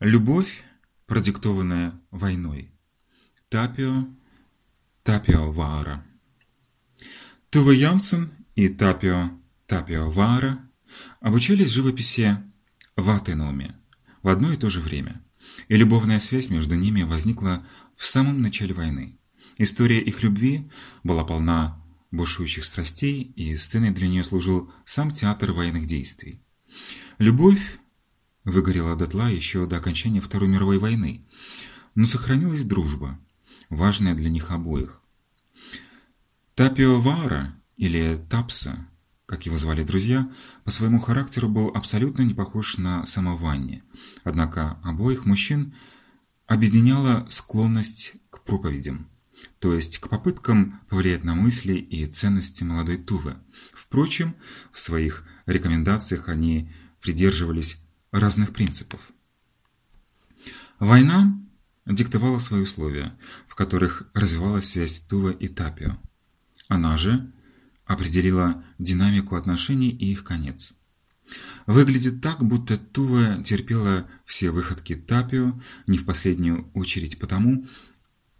Любовь, продиктованная войной. Тапио, Тапио Ваара. Тува Янсен и Тапио, Тапио Ваара обучались живописи в Атеноме в одно и то же время, и любовная связь между ними возникла в самом начале войны. История их любви была полна бушующих страстей, и сценой для нее служил сам театр военных действий. Любовь выгорела дотла еще до окончания Второй мировой войны, но сохранилась дружба, важная для них обоих. Тапио Вара, или Тапса, как его звали друзья, по своему характеру был абсолютно не похож на самованни, однако обоих мужчин объединяла склонность к проповедям то есть к попыткам повлиять на мысли и ценности молодой Тувы. Впрочем, в своих рекомендациях они придерживались разных принципов. Война диктовала свои условия, в которых развивалась связь Тува и Тапио. Она же определила динамику отношений и их конец. Выглядит так, будто Тува терпела все выходки Тапио, не в последнюю очередь потому,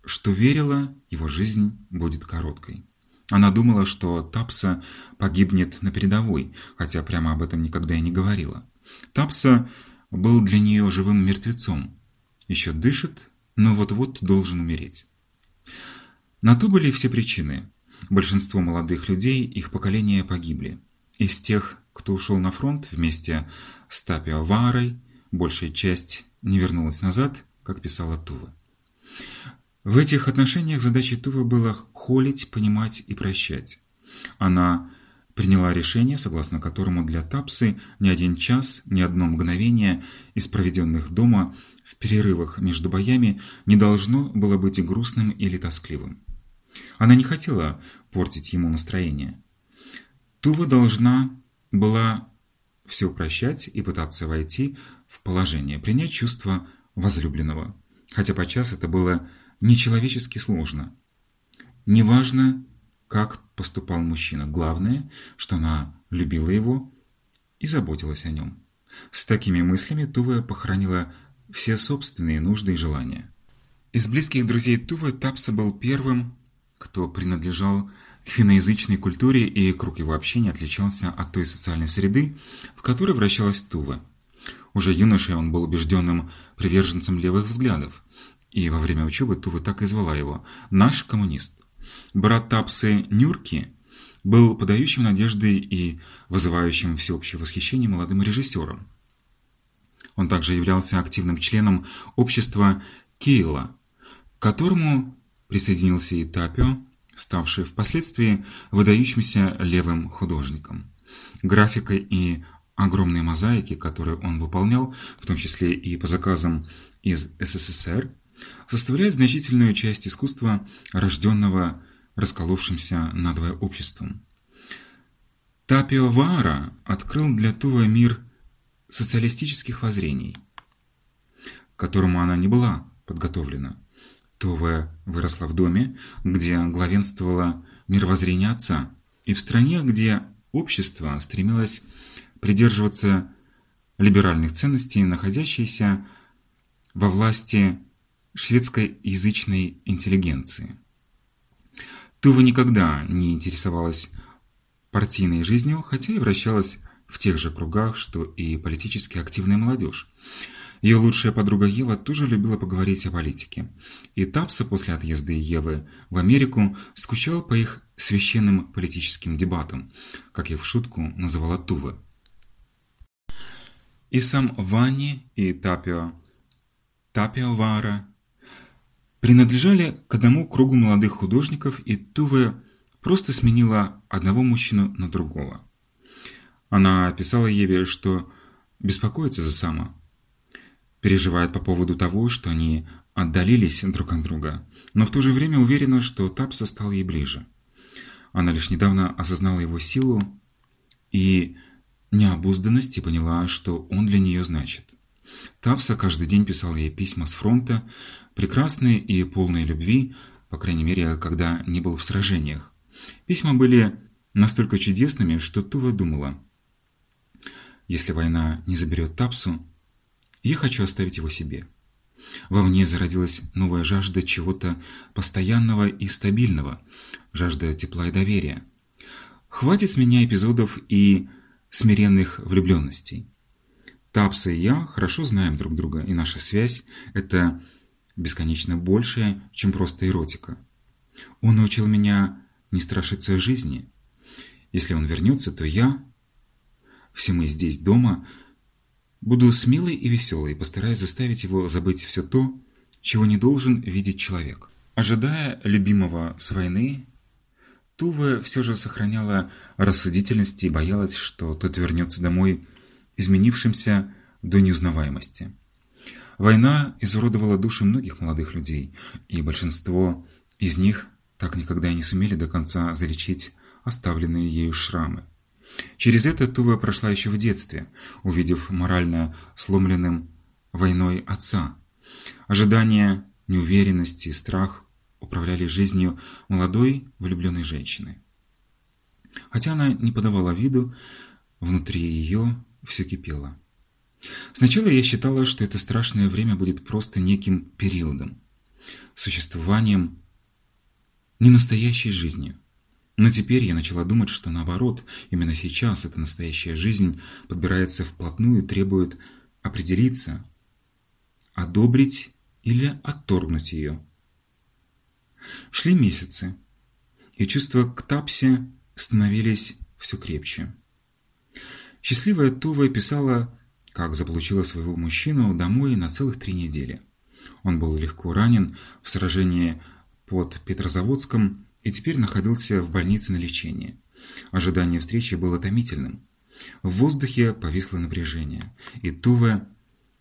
что верила, его жизнь будет короткой. Она думала, что Тапса погибнет на передовой, хотя прямо об этом никогда и не говорила. Тапса был для нее живым мертвецом. Еще дышит, но вот-вот должен умереть. На то были все причины. Большинство молодых людей их поколения погибли. Из тех, кто ушел на фронт вместе с Тапио Варой, большая часть не вернулась назад, как писала Тува. В этих отношениях задачей Тувы было холить, понимать и прощать. Она приняла решение, согласно которому для Тапсы ни один час, ни одно мгновение из проведенных дома в перерывах между боями не должно было быть грустным или тоскливым. Она не хотела портить ему настроение. Тува должна была все прощать и пытаться войти в положение, принять чувство возлюбленного. Хотя подчас это было нечеловечески сложно. Неважно, как поступал мужчина, главное, что она любила его и заботилась о нем. С такими мыслями Тува похоронила все собственные нужды и желания. Из близких друзей Тувы Тапса был первым, кто принадлежал к финоязычной культуре, и круг его общения отличался от той социальной среды, в которой вращалась Тува. Уже юношей он был убежденным приверженцем левых взглядов, и во время учебы Тува так и звала его «наш коммунист». Брат Тапсы Нюрки был подающим надежды и вызывающим всеобщее восхищение молодым режиссером. Он также являлся активным членом общества Кейла, к которому присоединился и Тапио, ставший впоследствии выдающимся левым художником. Графикой и огромные мозаики, которые он выполнял, в том числе и по заказам из СССР, составляет значительную часть искусства, рожденного расколовшимся надвое обществом. Тапио Ваара открыл для Тува мир социалистических воззрений, к которому она не была подготовлена. Тува выросла в доме, где главенствовало мировоззрение отца, и в стране, где общество стремилось придерживаться либеральных ценностей, находящейся во власти шведскоязычной интеллигенции. Тува никогда не интересовалась партийной жизнью, хотя и вращалась в тех же кругах, что и политически активная молодежь. Ее лучшая подруга Ева тоже любила поговорить о политике. И Тапса после отъезда Евы в Америку скучал по их священным политическим дебатам, как их в шутку называла Тува. И сам Ванни и Тапио, Тапио Вара принадлежали к одному кругу молодых художников, и Туве просто сменила одного мужчину на другого. Она писала Еве, что беспокоится за Сама, переживает по поводу того, что они отдалились друг от друга, но в то же время уверена, что Тапса стал ей ближе. Она лишь недавно осознала его силу и необузданность и поняла, что он для нее значит. Тапса каждый день писал ей письма с фронта, прекрасные и полные любви, по крайней мере, когда не был в сражениях. Письма были настолько чудесными, что Тува думала, если война не заберет Тапсу, я хочу оставить его себе. Во мне зародилась новая жажда чего-то постоянного и стабильного, жажда тепла и доверия. Хватит с меня эпизодов и смиренных влюбленностей. Тапса и я хорошо знаем друг друга, и наша связь – это бесконечно большее, чем просто эротика. Он научил меня не страшиться жизни. Если он вернется, то я, все мы здесь дома, буду смелой и веселой, постараюсь заставить его забыть все то, чего не должен видеть человек. Ожидая любимого с войны, Тува все же сохраняла рассудительность и боялась, что тот вернется домой изменившимся до неузнаваемости. Война изуродовала души многих молодых людей, и большинство из них так никогда и не сумели до конца залечить оставленные ею шрамы. Через это Тува прошла еще в детстве, увидев морально сломленным войной отца. Ожидание, неуверенность и страх управляли жизнью молодой влюбленной женщины. Хотя она не подавала виду, внутри ее все кипело. Сначала я считала, что это страшное время будет просто неким периодом, существованием ненастоящей жизнью. Но теперь я начала думать, что наоборот, именно сейчас эта настоящая жизнь подбирается вплотную и требует определиться, одобрить или отторгнуть ее. Шли месяцы, и чувства к Тапсе становились все крепче. Счастливая Тува писала, как заполучила своего мужчину домой на целых три недели. Он был легко ранен в сражении под Петрозаводском и теперь находился в больнице на лечении. Ожидание встречи было томительным. В воздухе повисло напряжение, и Тува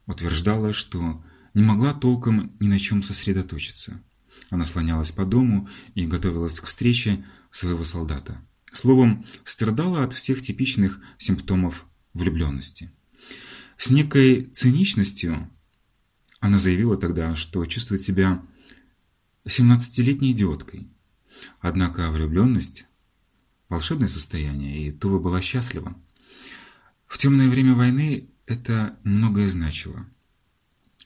утверждала, что не могла толком ни на чем сосредоточиться. Она слонялась по дому и готовилась к встрече своего солдата. Словом, страдала от всех типичных симптомов влюбленности. С некой циничностью она заявила тогда, что чувствует себя 17-летней идиоткой. Однако влюбленность – волшебное состояние, и Тува была счастлива. В темное время войны это многое значило.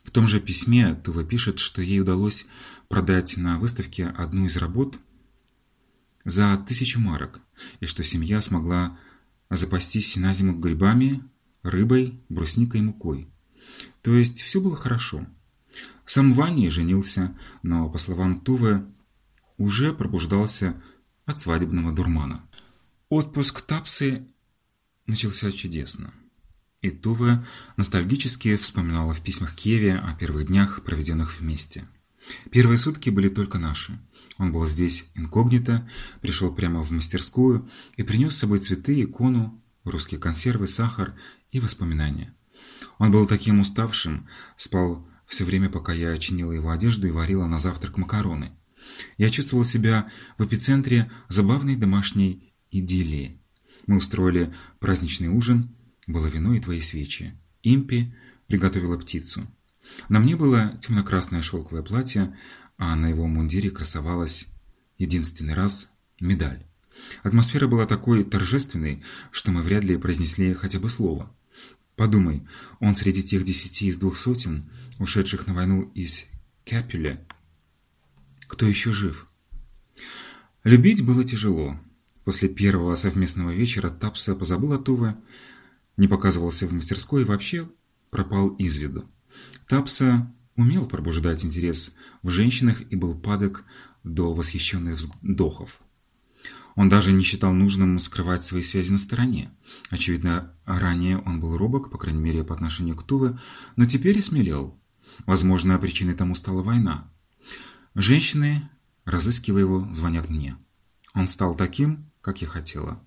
В том же письме Тува пишет, что ей удалось продать на выставке одну из работ за тысячу марок, и что семья смогла запастись на зиму грибами, рыбой, брусникой и мукой. То есть все было хорошо. Сам Ваня женился, но, по словам Тувы, уже пробуждался от свадебного дурмана. Отпуск Тапсы начался чудесно. И Тува ностальгически вспоминала в письмах Кеве о первых днях, проведенных вместе. Первые сутки были только наши. Он был здесь инкогнито, пришел прямо в мастерскую и принес с собой цветы, икону, русские консервы, сахар и воспоминания. Он был таким уставшим, спал все время, пока я чинила его одежду и варила на завтрак макароны. Я чувствовал себя в эпицентре забавной домашней идиллии. Мы устроили праздничный ужин, было вино и твои свечи. Импи приготовила птицу. На мне было темно-красное шелковое платье, а на его мундире красовалась единственный раз медаль. Атмосфера была такой торжественной, что мы вряд ли произнесли хотя бы слово. Подумай, он среди тех десяти из двух сотен, ушедших на войну из Капюля. Кто еще жив? Любить было тяжело. После первого совместного вечера Тапса позабыл о Туве, не показывался в мастерской и вообще пропал из виду. Тапса умел пробуждать интерес в женщинах и был падок до восхищенных вздохов. Он даже не считал нужным скрывать свои связи на стороне. Очевидно, ранее он был робок, по крайней мере, по отношению к Туве, но теперь осмелел. Возможно, причиной тому стала война. Женщины, разыскивая его, звонят мне. Он стал таким, как я хотела.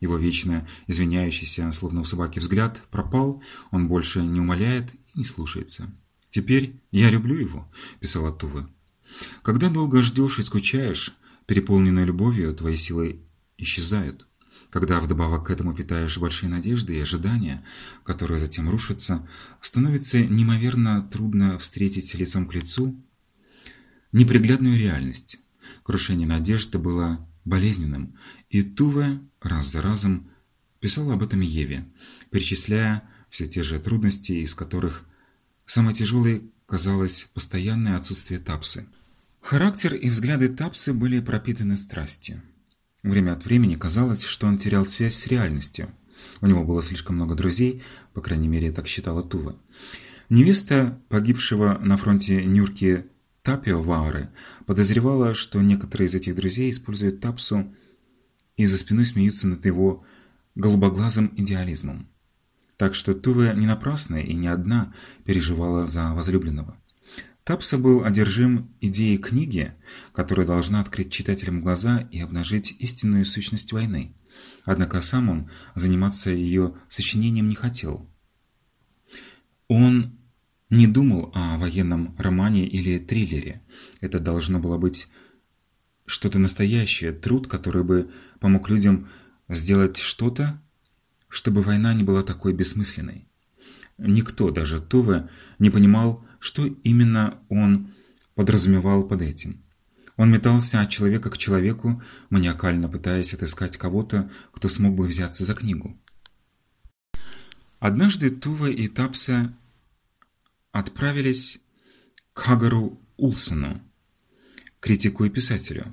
Его вечно извиняющийся, словно у собаки, взгляд пропал, он больше не умоляет и не слушается. «Теперь я люблю его», – писала Тува. «Когда долго ждешь и скучаешь, переполненной любовью, твои силы исчезают. Когда вдобавок к этому питаешь большие надежды и ожидания, которые затем рушатся, становится неимоверно трудно встретить лицом к лицу неприглядную реальность. Крушение надежды было болезненным, и Туве раз за разом писала об этом Еве, перечисляя все те же трудности, из которых самой тяжелой казалось постоянное отсутствие Тапсы. Характер и взгляды Тапсы были пропитаны страстью. Время от времени казалось, что он терял связь с реальностью. У него было слишком много друзей, по крайней мере, так считала Тува. Невеста погибшего на фронте Нюрки Тапио Ваары подозревала, что некоторые из этих друзей используют Тапсу и за спиной смеются над его голубоглазым идеализмом. Так что Тува не напрасно и не одна переживала за возлюбленного. Тапса был одержим идеей книги, которая должна открыть читателям глаза и обнажить истинную сущность войны. Однако сам он заниматься ее сочинением не хотел. Он не думал о военном романе или триллере. Это должно было быть что-то настоящее, труд, который бы помог людям сделать что-то, чтобы война не была такой бессмысленной. Никто, даже Туве, не понимал, что именно он подразумевал под этим. Он метался от человека к человеку, маниакально пытаясь отыскать кого-то, кто смог бы взяться за книгу. Однажды Тува и Тапса отправились к Хагару Улсону, критику и писателю.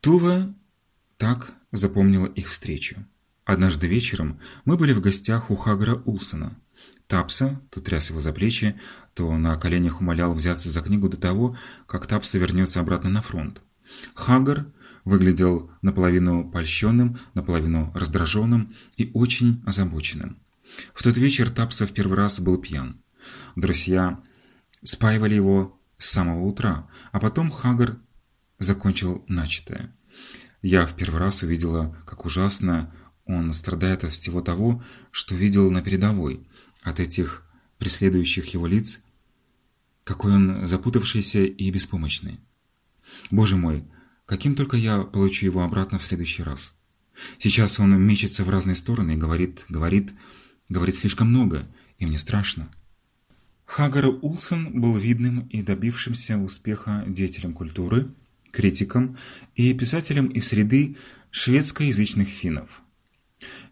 Тува так запомнила их встречу. Однажды вечером мы были в гостях у Хагара Улсона. Тапса то тряс его за плечи, то на коленях умолял взяться за книгу до того, как Тапса вернется обратно на фронт. Хагар выглядел наполовину польщенным, наполовину раздраженным и очень озабоченным. В тот вечер Тапса в первый раз был пьян. Друзья спаивали его с самого утра, а потом Хагар закончил начатое. Я в первый раз увидела, как ужасно он страдает от всего того, что видел на передовой, от этих преследующих его лиц, какой он запутавшийся и беспомощный. Боже мой, каким только я получу его обратно в следующий раз. Сейчас он мечется в разные стороны и говорит, говорит, говорит слишком много, и мне страшно. Хагар Улсон был видным и добившимся успеха деятелем культуры, критиком и писателем из среды шведскоязычных финнов.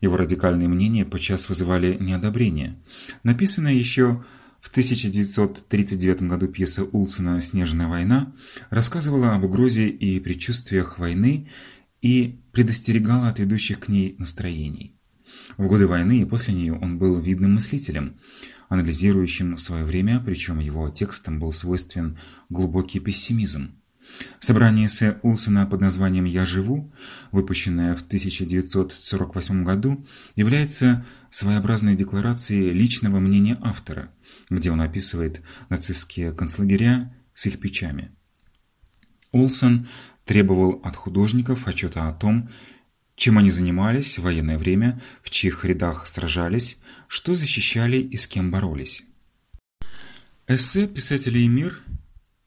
Его радикальные мнения подчас вызывали неодобрение. Написанная еще в 1939 году пьеса Улсона «Снежная война» рассказывала об угрозе и предчувствиях войны и предостерегала от ведущих к ней настроений. В годы войны и после нее он был видным мыслителем, анализирующим свое время, причем его текстам был свойствен глубокий пессимизм. Собрание эссе Улсона под названием «Я живу», выпущенное в 1948 году, является своеобразной декларацией личного мнения автора, где он описывает нацистские концлагеря с их печами. Улсон требовал от художников отчета о том, чем они занимались в военное время, в чьих рядах сражались, что защищали и с кем боролись. Эссе «Писатели и мир»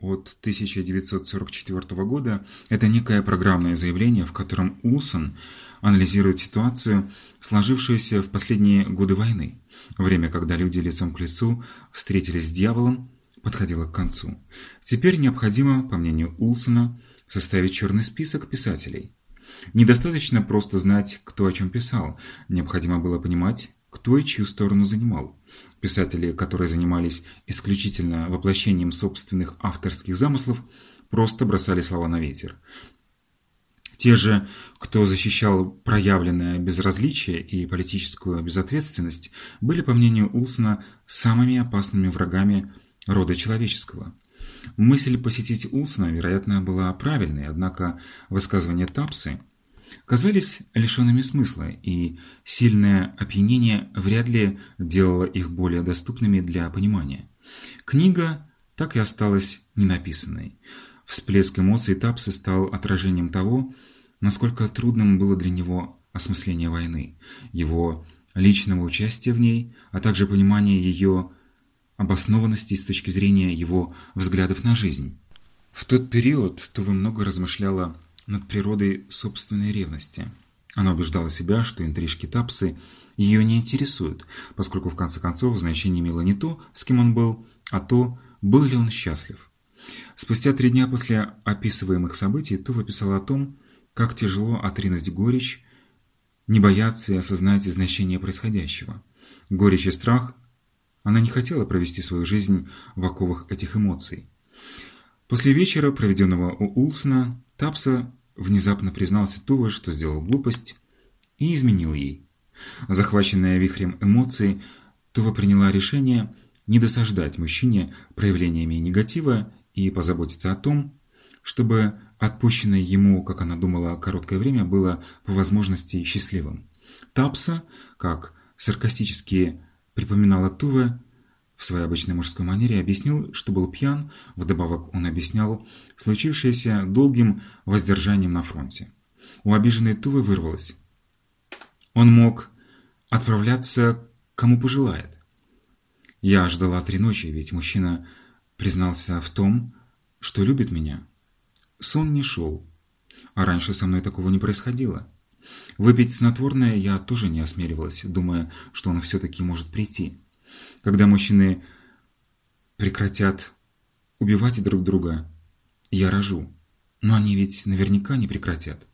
от 1944 года – это некое программное заявление, в котором Улсон анализирует ситуацию, сложившуюся в последние годы войны, время, когда люди лицом к лицу встретились с дьяволом, подходило к концу. Теперь необходимо, по мнению Улсона, составить черный список писателей. Недостаточно просто знать, кто о чем писал, необходимо было понимать, кто и чью сторону занимал. Писатели, которые занимались исключительно воплощением собственных авторских замыслов, просто бросали слова на ветер. Те же, кто защищал проявленное безразличие и политическую безответственность, были, по мнению Улсона, самыми опасными врагами рода человеческого. Мысль посетить Улсона, вероятно, была правильной, однако высказывания Тапсы – казались лишенными смысла, и сильное опьянение вряд ли делало их более доступными для понимания. Книга так и осталась ненаписанной. Всплеск эмоций Тапса стал отражением того, насколько трудным было для него осмысление войны, его личного участия в ней, а также понимание ее обоснованности с точки зрения его взглядов на жизнь. В тот период Тува много размышляла над природой собственной ревности. Она убеждала себя, что интрижки Тапсы ее не интересуют, поскольку в конце концов значение имело не то, с кем он был, а то, был ли он счастлив. Спустя три дня после описываемых событий Тува писала о том, как тяжело отринуть горечь, не бояться и осознать значение происходящего. Горечь и страх Она не хотела провести свою жизнь в оковах этих эмоций. После вечера, проведенного у Улсона, Тапса внезапно признался Туве, что сделал глупость, и изменил ей. Захваченная вихрем эмоций, Тува приняла решение не досаждать мужчине проявлениями негатива и позаботиться о том, чтобы отпущенное ему, как она думала, короткое время было по возможности счастливым. Тапса, как саркастически припоминала Туве, в своей обычной мужской манере объяснил, что был пьян, вдобавок он объяснял случившееся долгим воздержанием на фронте. У обиженной Тувы вырвалось. Он мог отправляться кому пожелает. Я ждала три ночи, ведь мужчина признался в том, что любит меня. Сон не шел, а раньше со мной такого не происходило. Выпить снотворное я тоже не осмеливалась, думая, что он все-таки может прийти. Когда мужчины прекратят убивать друг друга, я рожу. Но они ведь наверняка не прекратят.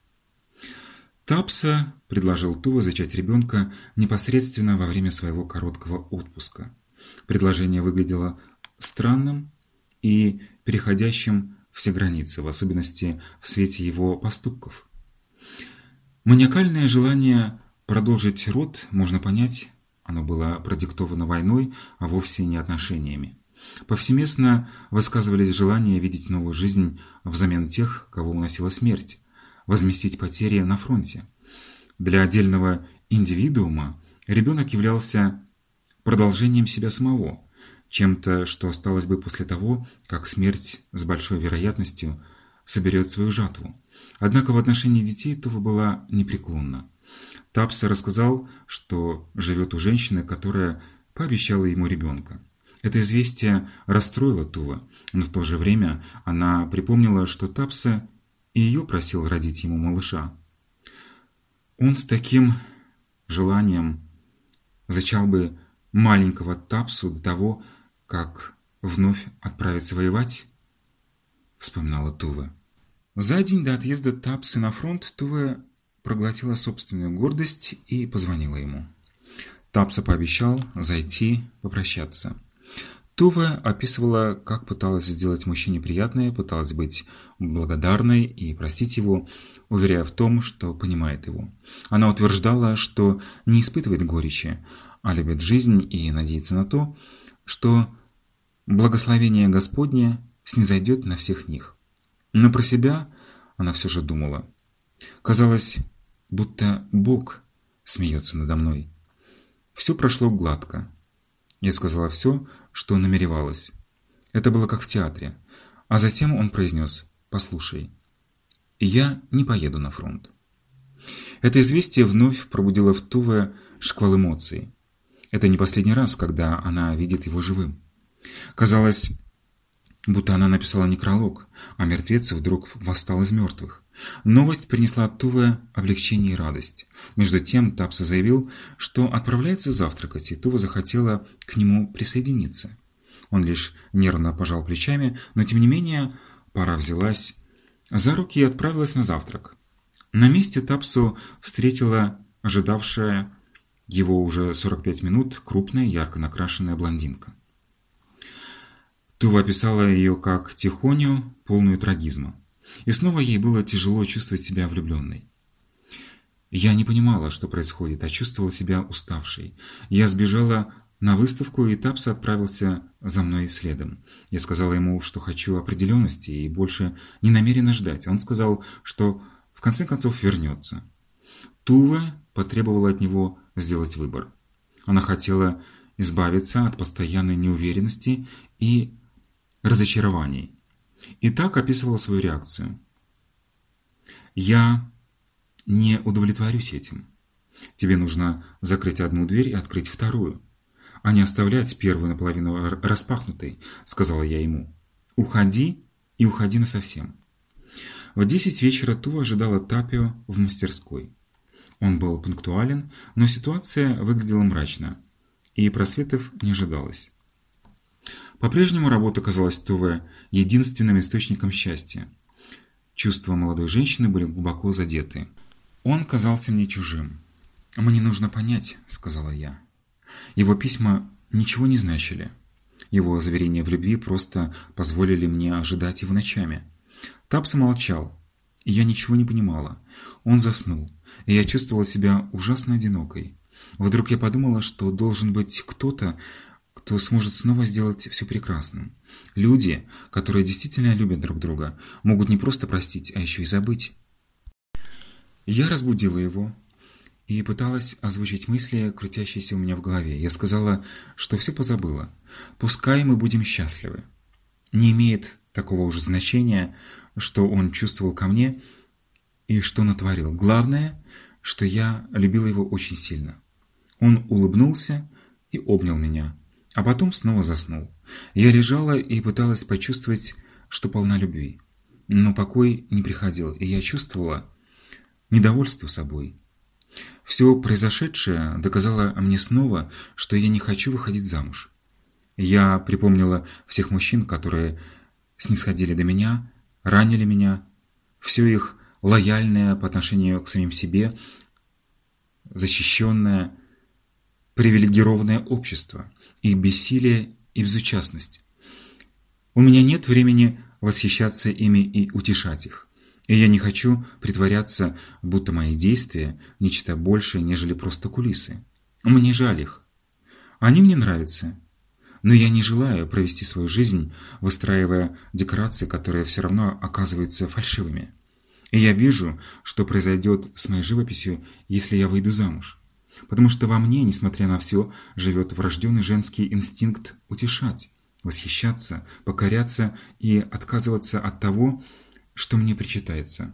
Тапса предложил Тува зачать ребенка непосредственно во время своего короткого отпуска. Предложение выглядело странным и переходящим все границы, в особенности в свете его поступков. Маниакальное желание продолжить род можно понять, оно было продиктовано войной, а вовсе не отношениями. Повсеместно высказывались желания видеть новую жизнь взамен тех, кого уносила смерть, возместить потери на фронте. Для отдельного индивидуума ребенок являлся продолжением себя самого, чем-то, что осталось бы после того, как смерть с большой вероятностью соберет свою жатву. Однако в отношении детей Това была непреклонна. Тапса рассказал, что живет у женщины, которая пообещала ему ребенка. Это известие расстроило Тува, но в то же время она припомнила, что Тапса и ее просил родить ему малыша. Он с таким желанием зачал бы маленького Тапсу до того, как вновь отправиться воевать, вспоминала Тува. За день до отъезда Тапсы на фронт Тува проглотила собственную гордость и позвонила ему. Тапса пообещал зайти попрощаться. Тува описывала, как пыталась сделать мужчине приятное, пыталась быть благодарной и простить его, уверяя в том, что понимает его. Она утверждала, что не испытывает горечи, а любит жизнь и надеется на то, что благословение Господне снизойдет на всех них. Но про себя она все же думала. Казалось, будто Бог смеется надо мной. Все прошло гладко. Я сказала все, что намеревалась. Это было как в театре. А затем он произнес «Послушай, я не поеду на фронт». Это известие вновь пробудило в Туве шквал эмоций. Это не последний раз, когда она видит его живым. Казалось, будто она написала некролог, а мертвец вдруг восстал из мертвых. Новость принесла Туве облегчение и радость. Между тем Тапса заявил, что отправляется завтракать, и Тува захотела к нему присоединиться. Он лишь нервно пожал плечами, но тем не менее пора взялась за руки и отправилась на завтрак. На месте Тапсу встретила ожидавшая его уже 45 минут крупная, ярко накрашенная блондинка. Тува описала ее как тихоню, полную трагизма. И снова ей было тяжело чувствовать себя влюбленной. Я не понимала, что происходит, а чувствовала себя уставшей. Я сбежала на выставку, и Тапса отправился за мной следом. Я сказала ему, что хочу определенности и больше не намерена ждать. Он сказал, что в конце концов вернется. Тува потребовала от него сделать выбор. Она хотела избавиться от постоянной неуверенности и разочарований. И так описывала свою реакцию. «Я не удовлетворюсь этим. Тебе нужно закрыть одну дверь и открыть вторую, а не оставлять первую наполовину распахнутой», — сказала я ему. «Уходи и уходи насовсем». В десять вечера Ту ожидала Тапио в мастерской. Он был пунктуален, но ситуация выглядела мрачно, и просветов не ожидалось. По-прежнему работа казалась Туве единственным источником счастья. Чувства молодой женщины были глубоко задеты. Он казался мне чужим. «Мне нужно понять», — сказала я. Его письма ничего не значили. Его заверения в любви просто позволили мне ожидать его ночами. Тапса молчал, и я ничего не понимала. Он заснул, и я чувствовала себя ужасно одинокой. Вдруг я подумала, что должен быть кто-то, кто сможет снова сделать все прекрасным. Люди, которые действительно любят друг друга, могут не просто простить, а еще и забыть. Я разбудила его и пыталась озвучить мысли, крутящиеся у меня в голове. Я сказала, что все позабыла. Пускай мы будем счастливы. Не имеет такого уже значения, что он чувствовал ко мне и что натворил. Главное, что я любила его очень сильно. Он улыбнулся и обнял меня, а потом снова заснул. Я лежала и пыталась почувствовать, что полна любви. Но покой не приходил, и я чувствовала недовольство собой. Все произошедшее доказало мне снова, что я не хочу выходить замуж. Я припомнила всех мужчин, которые снисходили до меня, ранили меня, все их лояльное по отношению к самим себе, защищенное, привилегированное общество, их бессилие и безучастность. У меня нет времени восхищаться ими и утешать их. И я не хочу притворяться, будто мои действия – нечто большее, нежели просто кулисы. Мне жаль их. Они мне нравятся, но я не желаю провести свою жизнь, выстраивая декорации, которые все равно оказываются фальшивыми. И я вижу, что произойдет с моей живописью, если я выйду замуж. Потому что во мне, несмотря на все, живет врожденный женский инстинкт утешать, восхищаться, покоряться и отказываться от того, что мне причитается.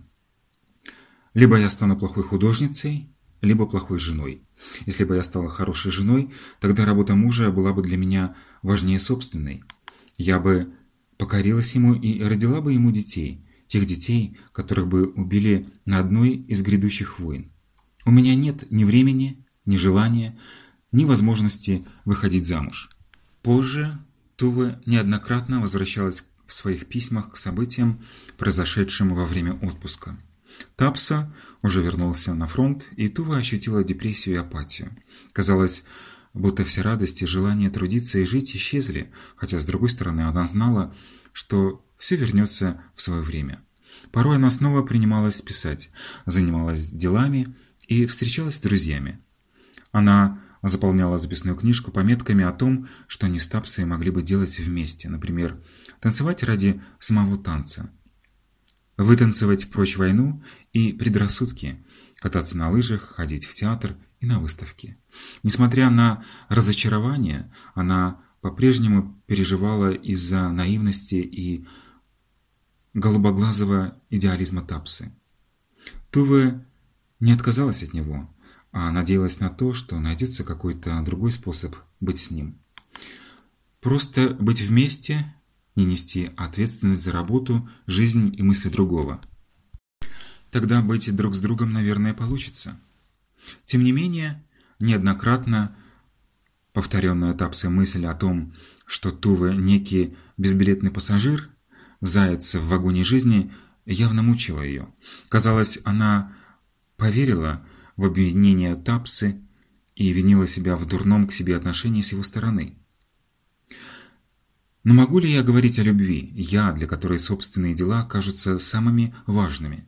Либо я стану плохой художницей, либо плохой женой. Если бы я стала хорошей женой, тогда работа мужа была бы для меня важнее собственной. Я бы покорилась ему и родила бы ему детей, тех детей, которых бы убили на одной из грядущих войн. У меня нет ни времени, ни желания, ни возможности выходить замуж. Позже Тува неоднократно возвращалась в своих письмах к событиям, произошедшим во время отпуска. Тапса уже вернулся на фронт, и Тува ощутила депрессию и апатию. Казалось, будто все радости, желание трудиться и жить исчезли, хотя, с другой стороны, она знала, что все вернется в свое время. Порой она снова принималась писать, занималась делами и встречалась с друзьями. Она заполняла записную книжку пометками о том, что они с Тапсой могли бы делать вместе, например, танцевать ради самого танца, вытанцевать прочь войну и предрассудки, кататься на лыжах, ходить в театр и на выставки. Несмотря на разочарование, она по-прежнему переживала из-за наивности и голубоглазого идеализма Тапсы. Туве не отказалась от него, а надеялась на то, что найдется какой-то другой способ быть с ним. Просто быть вместе, не нести ответственность за работу, жизнь и мысли другого. Тогда быть друг с другом, наверное, получится. Тем не менее, неоднократно повторенная Тапсой мысль о том, что Тува некий безбилетный пассажир, заяц в вагоне жизни, явно мучила ее. Казалось, она поверила в обвинение Тапсы и винила себя в дурном к себе отношении с его стороны. Но могу ли я говорить о любви, я, для которой собственные дела кажутся самыми важными?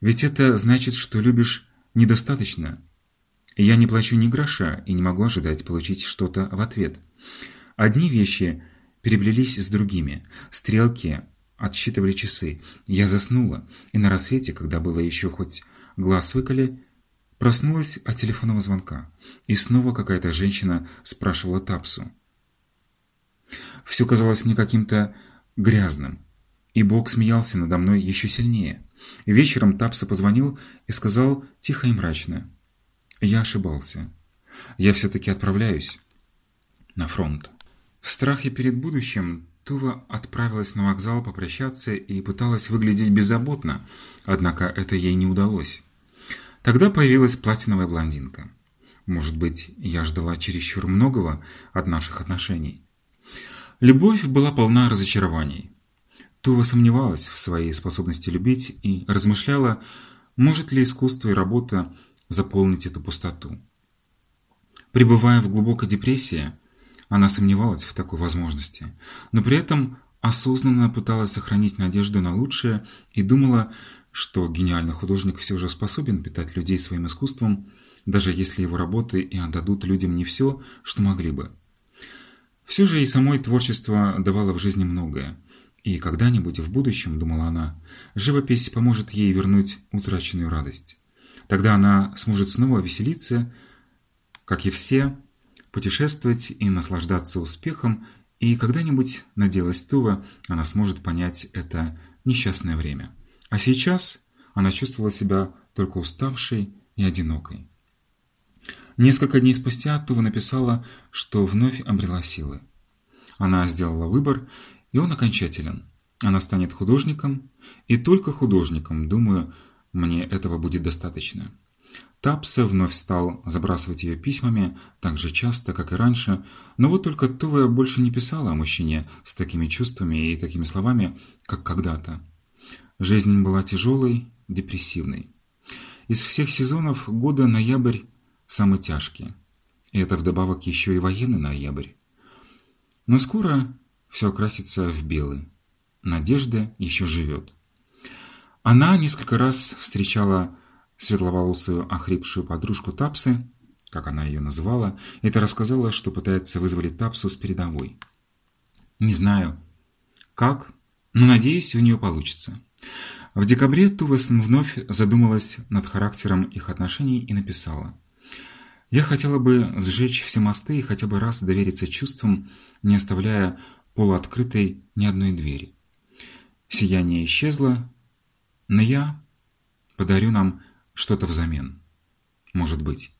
Ведь это значит, что любишь недостаточно. Я не плачу ни гроша и не могу ожидать получить что-то в ответ. Одни вещи переплелись с другими. Стрелки отсчитывали часы. Я заснула, и на рассвете, когда было еще хоть глаз выколи, проснулась от телефонного звонка. И снова какая-то женщина спрашивала Тапсу. Все казалось мне каким-то грязным, и Бог смеялся надо мной еще сильнее. Вечером Тапса позвонил и сказал тихо и мрачно. Я ошибался. Я все-таки отправляюсь на фронт. В страхе перед будущим Тува отправилась на вокзал попрощаться и пыталась выглядеть беззаботно, однако это ей не удалось. Тогда появилась платиновая блондинка. Может быть, я ждала чересчур многого от наших отношений. Любовь была полна разочарований. Тува сомневалась в своей способности любить и размышляла, может ли искусство и работа заполнить эту пустоту. Пребывая в глубокой депрессии, она сомневалась в такой возможности, но при этом осознанно пыталась сохранить надежду на лучшее и думала, что гениальный художник все же способен питать людей своим искусством, даже если его работы и отдадут людям не все, что могли бы. Все же и самой творчество давало в жизни многое, и когда-нибудь в будущем, думала она, живопись поможет ей вернуть утраченную радость. Тогда она сможет снова веселиться, как и все, путешествовать и наслаждаться успехом, и когда-нибудь, надеялась Това, она сможет понять это несчастное время. А сейчас она чувствовала себя только уставшей и одинокой. Несколько дней спустя Това написала, что вновь обрела силы. Она сделала выбор, и он окончателен. Она станет художником, и только художником, думаю, мне этого будет достаточно. Тапса вновь стал забрасывать ее письмами так же часто, как и раньше, но вот только Тувая больше не писала о мужчине с такими чувствами и такими словами, как когда-то. Жизнь была тяжелой, депрессивной. Из всех сезонов года ноябрь самый тяжкий. И это вдобавок еще и военный ноябрь. Но скоро все окрасится в белый. Надежда еще живет. Она несколько раз встречала светловолосую охрипшую подружку Тапсы, как она ее называла, это рассказала, что пытается вызволить Тапсу с передовой. Не знаю, как, но надеюсь, у нее получится. В декабре Тувас вновь задумалась над характером их отношений и написала. «Я хотела бы сжечь все мосты и хотя бы раз довериться чувствам, не оставляя полуоткрытой ни одной двери. Сияние исчезло, но я подарю нам что-то взамен. Может быть.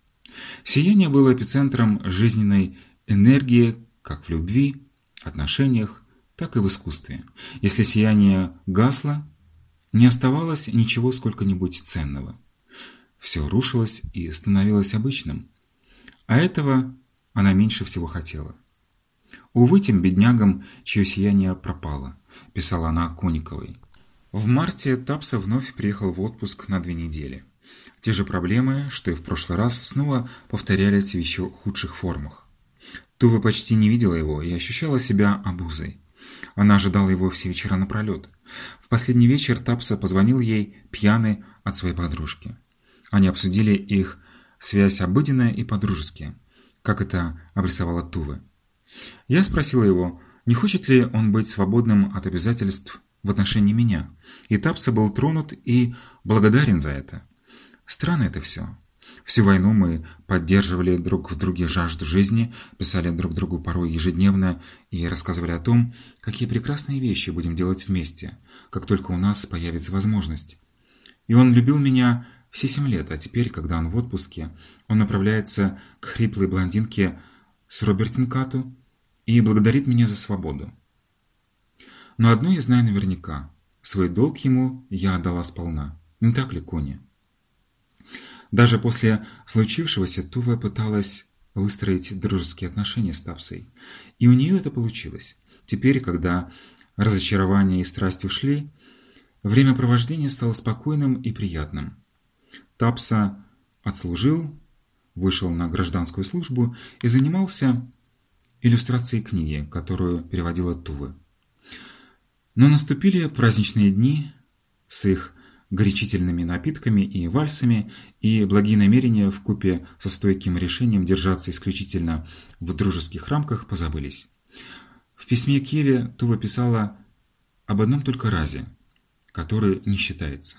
Сияние было эпицентром жизненной энергии как в любви, отношениях, так и в искусстве. Если сияние гасло, не оставалось ничего сколько-нибудь ценного. Все рушилось и становилось обычным. А этого она меньше всего хотела. «Увы тем беднягам, чье сияние пропало», – писала она Кониковой. В марте Тапса вновь приехал в отпуск на две недели. Те же проблемы, что и в прошлый раз, снова повторялись в еще худших формах. Тува почти не видела его и ощущала себя обузой. Она ожидала его все вечера напролет. В последний вечер Тапса позвонил ей, пьяный, от своей подружки. Они обсудили их связь обыденная и подружеская, как это обрисовала Тува. Я спросила его, не хочет ли он быть свободным от обязательств в отношении меня, и Тапса был тронут и благодарен за это. Странно это все. Всю войну мы поддерживали друг в друге жажду жизни, писали друг другу порой ежедневно и рассказывали о том, какие прекрасные вещи будем делать вместе, как только у нас появится возможность. И он любил меня все семь лет, а теперь, когда он в отпуске, он направляется к хриплой блондинке с Робертинкату и благодарит меня за свободу. Но одно я знаю наверняка. Свой долг ему я отдала сполна. Не так ли, Кони? Даже после случившегося Тува пыталась выстроить дружеские отношения с Тапсой. И у нее это получилось. Теперь, когда разочарование и страсть ушли, время провождения стало спокойным и приятным. Тапса отслужил, вышел на гражданскую службу и занимался иллюстрацией книги, которую переводила Тувы. Но наступили праздничные дни с их горячительными напитками и вальсами, и благие намерения в купе со стойким решением держаться исключительно в дружеских рамках позабылись. В письме к Еве Тува писала об одном только разе, который не считается.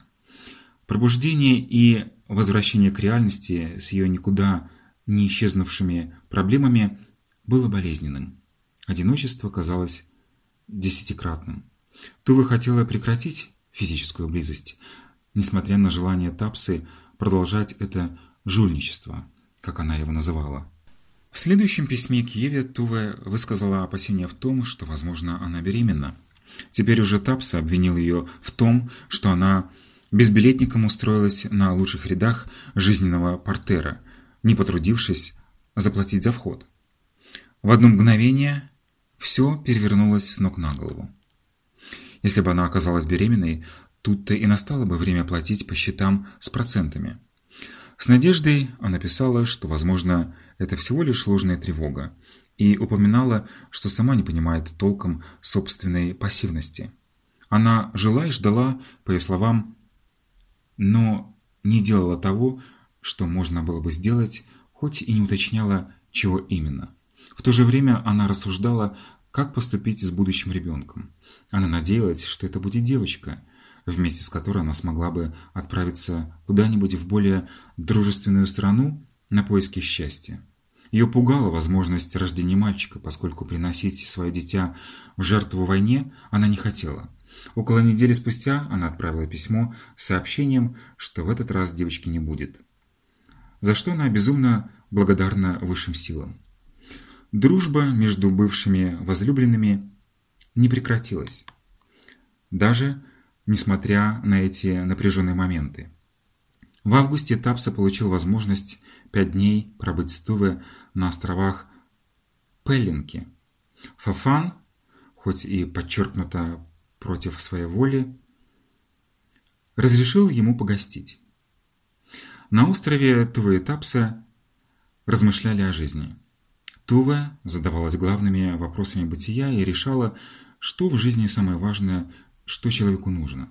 Пробуждение и возвращение к реальности с ее никуда не исчезнувшими проблемами было болезненным. Одиночество казалось десятикратным. Тува хотела прекратить физическую близость, несмотря на желание Тапсы продолжать это жульничество, как она его называла. В следующем письме к Еве Туве высказала опасения в том, что, возможно, она беременна. Теперь уже Тапса обвинил ее в том, что она безбилетником устроилась на лучших рядах жизненного портера, не потрудившись заплатить за вход. В одно мгновение все перевернулось с ног на голову. Если бы она оказалась беременной, тут-то и настало бы время платить по счетам с процентами. С надеждой она писала, что, возможно, это всего лишь ложная тревога, и упоминала, что сама не понимает толком собственной пассивности. Она жила и ждала, по ее словам, но не делала того, что можно было бы сделать, хоть и не уточняла, чего именно. В то же время она рассуждала, как поступить с будущим ребенком. Она надеялась, что это будет девочка, вместе с которой она смогла бы отправиться куда-нибудь в более дружественную страну на поиски счастья. Ее пугала возможность рождения мальчика, поскольку приносить свое дитя в жертву войне она не хотела. Около недели спустя она отправила письмо с сообщением, что в этот раз девочки не будет. За что она безумно благодарна высшим силам. Дружба между бывшими возлюбленными не прекратилась. Даже несмотря на эти напряженные моменты. В августе Тапса получил возможность пять дней пробыть с Туве на островах Пеллинки. Фафан, хоть и подчеркнуто против своей воли, разрешил ему погостить. На острове Туве и Тапса размышляли о жизни. Тува задавалась главными вопросами бытия и решала, что в жизни самое важное, что человеку нужно.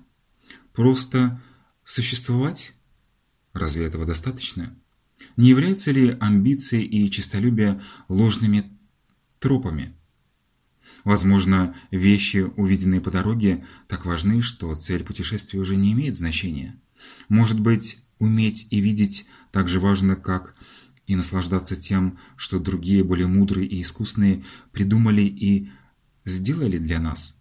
Просто существовать? Разве этого достаточно? Не являются ли амбиции и честолюбие ложными тропами? Возможно, вещи, увиденные по дороге, так важны, что цель путешествия уже не имеет значения. Может быть, уметь и видеть так же важно, как и наслаждаться тем, что другие, более мудрые и искусные, придумали и сделали для нас.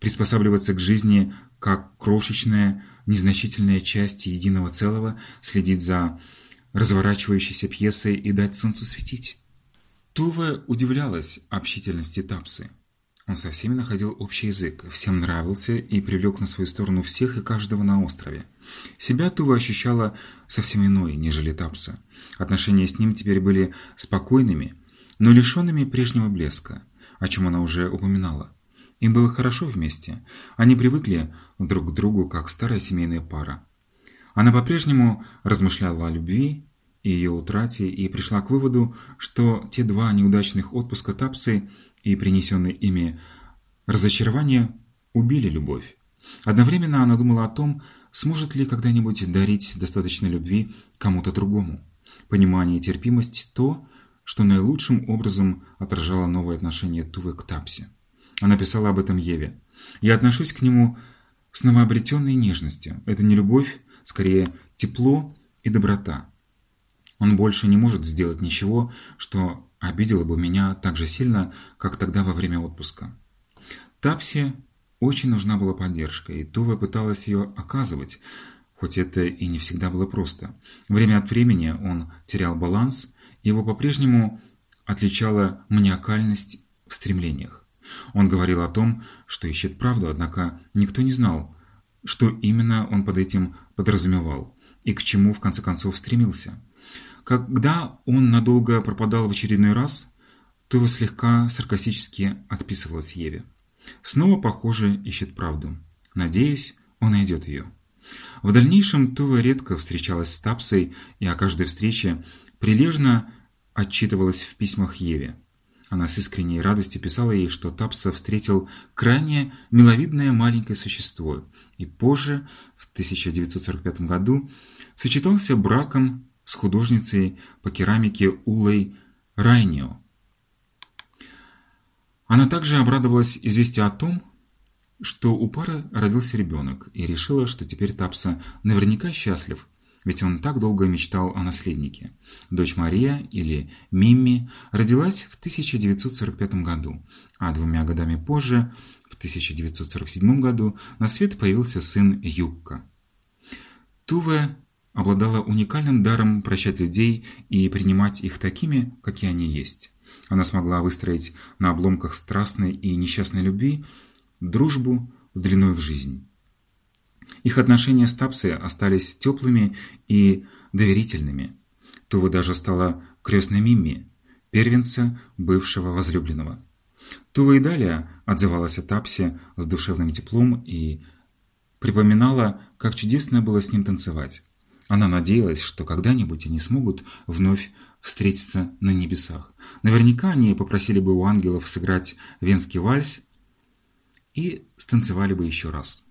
Приспосабливаться к жизни как крошечная, незначительная часть единого целого, следить за разворачивающейся пьесой и дать солнцу светить. Тува удивлялась общительности Тапсы. Он со всеми находил общий язык, всем нравился и привлек на свою сторону всех и каждого на острове. Себя Тува ощущала совсем иной, нежели Тапса. Отношения с ним теперь были спокойными, но лишенными прежнего блеска, о чем она уже упоминала. Им было хорошо вместе. Они привыкли друг к другу, как старая семейная пара. Она по-прежнему размышляла о любви и ее утрате и пришла к выводу, что те два неудачных отпуска Тапсы и принесенные ими разочарования убили любовь. Одновременно она думала о том, сможет ли когда-нибудь дарить достаточно любви кому-то другому. Понимание и терпимость – то, что наилучшим образом отражало новое отношение Тувы к Тапсе. Она писала об этом Еве. «Я отношусь к нему с новообретенной нежностью. Это не любовь, скорее тепло и доброта. Он больше не может сделать ничего, что обидело бы меня так же сильно, как тогда во время отпуска. Тапсе очень нужна была поддержка, и Тува пыталась ее оказывать, хоть это и не всегда было просто. Время от времени он терял баланс, его по-прежнему отличала маниакальность в стремлениях. Он говорил о том, что ищет правду, однако никто не знал, что именно он под этим подразумевал и к чему в конце концов стремился. Когда он надолго пропадал в очередной раз, Тува слегка саркастически отписывалась Еве. Снова, похоже, ищет правду. Надеюсь, он найдет ее. В дальнейшем Тува редко встречалась с Тапсой и о каждой встрече прилежно отчитывалась в письмах Еве. Она с искренней радостью писала ей, что Тапса встретил крайне миловидное маленькое существо и позже, в 1945 году, сочетался браком с художницей по керамике Улой Райнио. Она также обрадовалась известию о том, что у пары родился ребенок, и решила, что теперь Тапса наверняка счастлив, ведь он так долго мечтал о наследнике. Дочь Мария, или Мимми, родилась в 1945 году, а двумя годами позже, в 1947 году, на свет появился сын Юкка. Туве обладала уникальным даром прощать людей и принимать их такими, какие они есть. Она смогла выстроить на обломках страстной и несчастной любви дружбу длиной в жизнь. Их отношения с Тапсой остались теплыми и доверительными. Тува даже стала крестной Мимми, первенца бывшего возлюбленного. Тува и далее отзывалась о Тапсе с душевным теплом и припоминала, как чудесно было с ним танцевать. Она надеялась, что когда-нибудь они смогут вновь встретиться на небесах. Наверняка они попросили бы у ангелов сыграть венский вальс и станцевали бы еще раз.